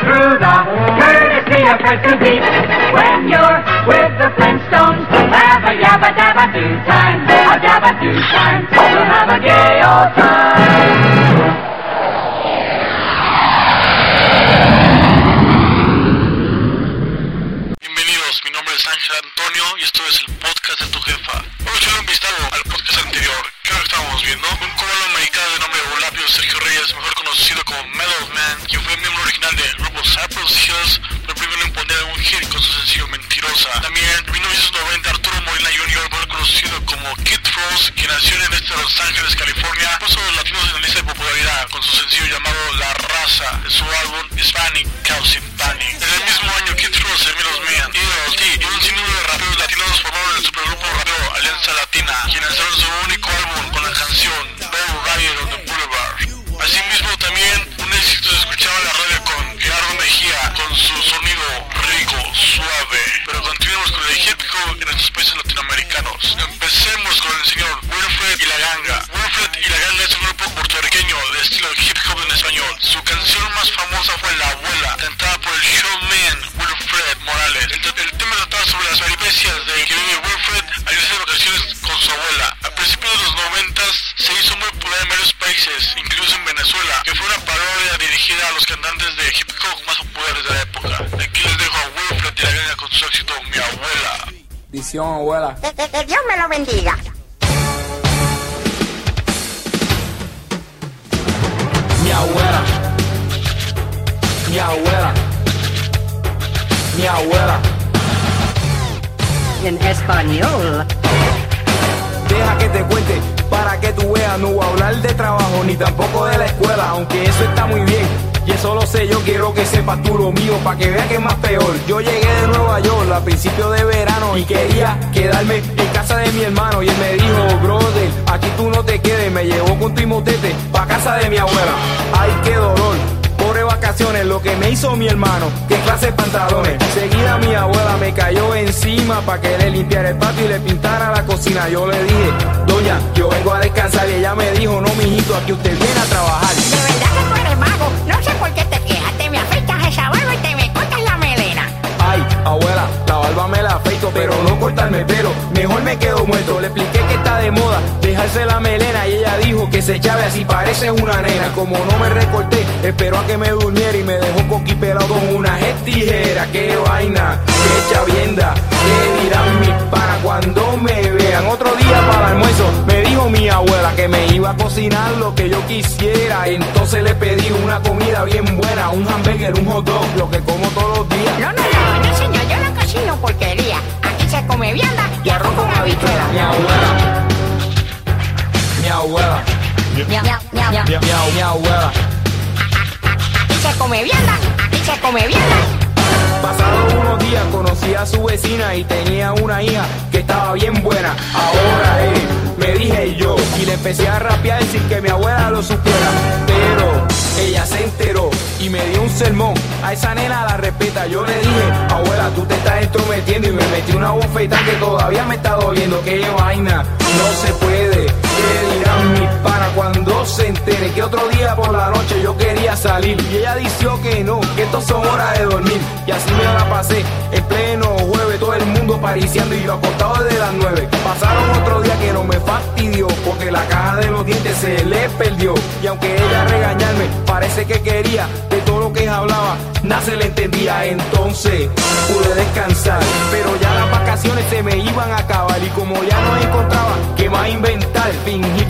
through the courtesy of Preston Beat. When you're with the Flintstones, have a yabba dabba do time, a dabba do time, we'll have a gay old time. Kid Frost, que nació en el este de Los Ángeles, California, puso los latinos en la lista de popularidad con su sencillo llamado La Raza de su álbum Hispanic Causing Panic. En el mismo año Kid Frost, Emil Osmian, ELT y un sinnúmero de raperos latinos formaron el supergrupo rapero Alianza Latina, estilo hip hop en español. Su canción más famosa fue La Abuela, cantada por el showman Wilfred Morales. El, el tema trataba sobre las peripecias de que vive Wilfred al irse de vacaciones con su abuela. A principios de los noventas se hizo muy popular en varios países, incluso en Venezuela, que fue una parodia dirigida a los cantantes de hip hop más populares de la época. Aquí les dejo a Wilfred y la con su éxito Mi Abuela. Bendición, abuela. Que, que- que Dios me lo bendiga. Abuela. Mi abuela. Mi abuela. En español. Deja que te cuente para que tú veas. No voy a hablar de trabajo ni tampoco de la escuela, aunque eso está muy bien. Y eso lo sé, yo quiero que sepas tú lo mío, para que veas que es más peor. Yo llegué de Nueva York a principios de verano y quería quedarme en casa de mi hermano. Y él me dijo, brother, aquí de mi abuela. Ay, qué dolor. Pobre vacaciones, lo que me hizo mi hermano, qué clase de pantalones. Seguida mi abuela me cayó encima para que le limpiara el patio y le pintara la cocina. Yo le dije, doña, yo vengo a descansar y ella me dijo, no mijito, aquí usted viene a trabajar. Dejarse la melena y ella dijo que se echaba así parece una nena. Como no me recorté, esperó a que me durmiera y me dejó coquipelado con una tijera. Qué vaina, qué chavienda, qué dirán mis panas cuando me vean. Otro día para el almuerzo me dijo mi abuela que me iba a cocinar lo que yo quisiera. Entonces le pedí una comida bien buena, un hamburger, un hot dog, lo que como todos los días. No, no, no, no, señor. Yo no cocino porquería. Aquí se come vianda y arroz con habichuela. Mi abuela. Miau, miau, miau. Mi, mi- mi abuela. Aquí se come vianda. Aquí se come vianda. Pasados unos días conocí a su vecina y tenía una hija que estaba bien buena. Ahora eh, me dije yo y le empecé a rapear sin que mi abuela lo supiera. Pero ella se enteró y me dio un sermón. A esa nena la respeta. Yo le dije, abuela, tú te estás entrometiendo y me metí una bofeta que todavía me está doliendo. Qué vaina, no se puede. ¿Qué dirán mis panas cuando se entere que otro día por la noche yo quería salir? Y ella dijo que no, que esto son horas de dormir. Y así me la pasé en pleno jueves, todo el mundo pariciando y yo acostado desde las nueve. Pasaron otro día que no me fastidió porque la caja de los dientes se le perdió. Y aunque ella regañarme, parece que quería de todo lo que hablaba, nada se le entendía. Entonces pude descansar, pero ya las vacaciones se me iban a acabar. Y como ya no encontraba qué más inventar, fingí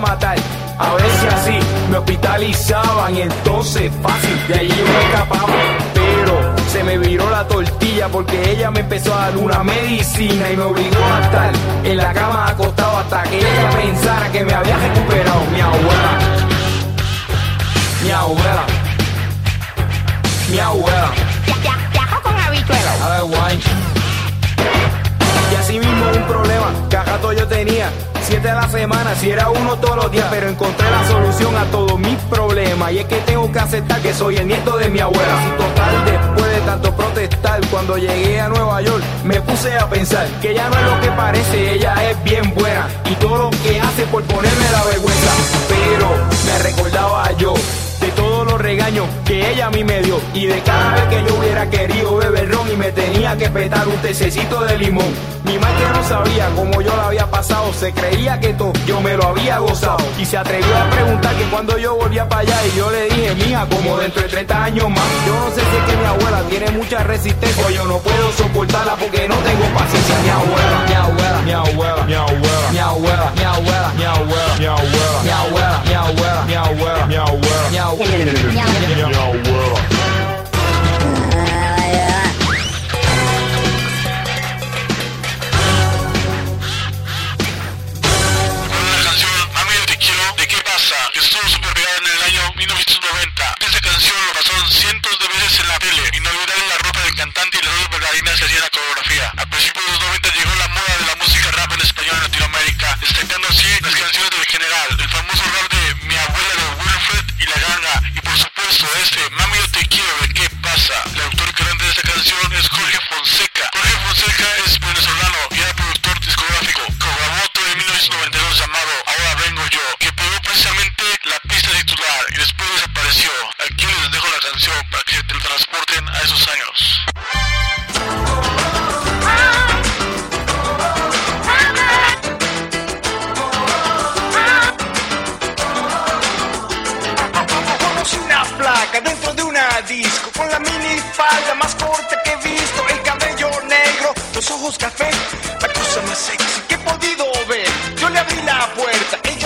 matar. A ver si así me hospitalizaban y entonces fácil de allí yo me escapaba. Pero se me viró la tortilla porque ella me empezó a dar una medicina y me obligó a estar en la cama acostado hasta que ella pensara que me había recuperado mi abuela. Mi abuela. Mi abuela. Ya, con habichuela. A ver, guay. rato yo tenía siete a la semana, si era uno todos los días, pero encontré la solución a todos mis problemas. Y es que tengo que aceptar que soy el nieto de mi abuela. Si total, después de tanto protestar, cuando llegué a Nueva York, me puse a pensar que ella no es lo que parece, ella es bien buena. Y todo lo que hace por ponerme la vergüenza. Pero me recordaba yo de todos los regaños que ella a mí me dio y de cada vez que yo hubiera querido beber tenía que petar un tececito de limón. Mi madre no sabía cómo yo la había pasado, se creía que todo yo me lo había gozado y se atrevió a preguntar que cuando yo volvía para allá y yo le dije, mija, como dentro de 30 años más. Yo no sé si es que mi abuela tiene mucha resistencia o yo no puedo soportarla porque no tengo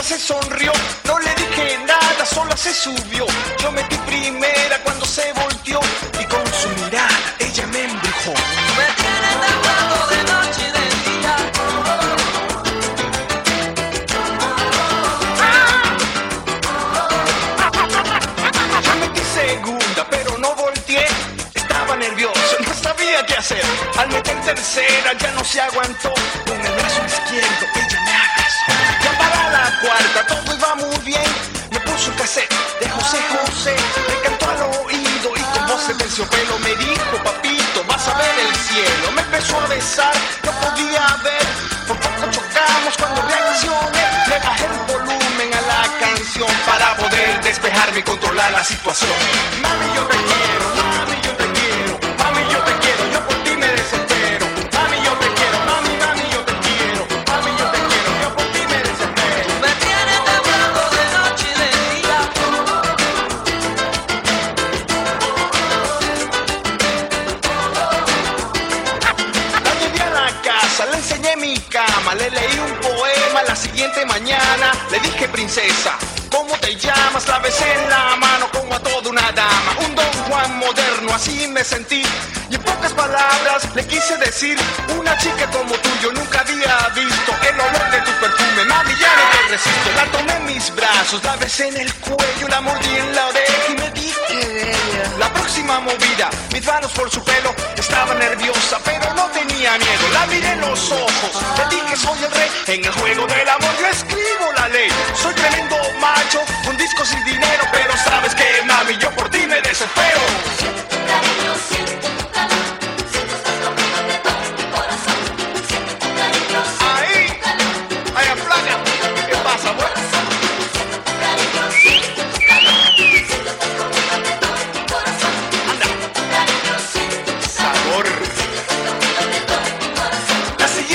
se sonrió No le dije nada, sola se subió Yo metí primera cuando se volteó Y con su mirada ella me embrujó Yo metí segunda, pero no volteé. Estaba nervioso, no sabía qué hacer. Al meter tercera ya no se aguantó. Con el brazo izquierdo No podía ver. Por poco chocamos cuando reaccioné. Le bajé el volumen a la canción para poder despejarme y controlar la situación. Mami, yo te quiero, siguiente mañana. Le dije, princesa, ¿cómo te llamas? La besé en la mano como a toda una dama. Un don Juan moderno, así me sentí. Y en pocas palabras le quise decir, una chica como tú yo nunca había visto. El olor de tu perfume, mami, ya no te resisto. La tomé mis brazos, la besé en el cuello, la mordí en la próxima movida, mis manos por su pelo, estaba nerviosa, pero no tenía miedo. La miré en los ojos, le dije soy el rey. En el juego del amor yo escribo la ley. Soy tremendo macho, con discos y dinero, pero sabes que mami, yo por ti me desespero.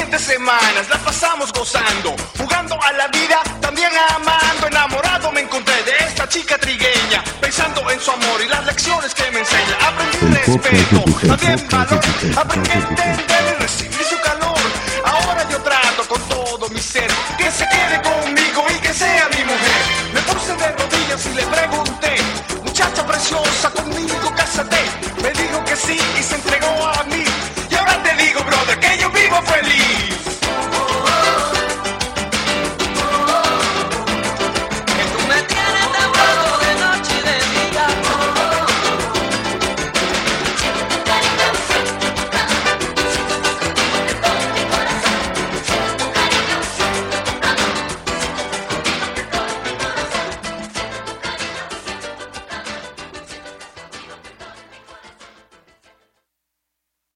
Siguientes semanas las pasamos gozando, jugando a la vida, también amando, enamorado me encontré de esta chica trigueña, pensando en su amor y las lecciones que me enseña. Aprendí respeto, también valor, aprendí a entender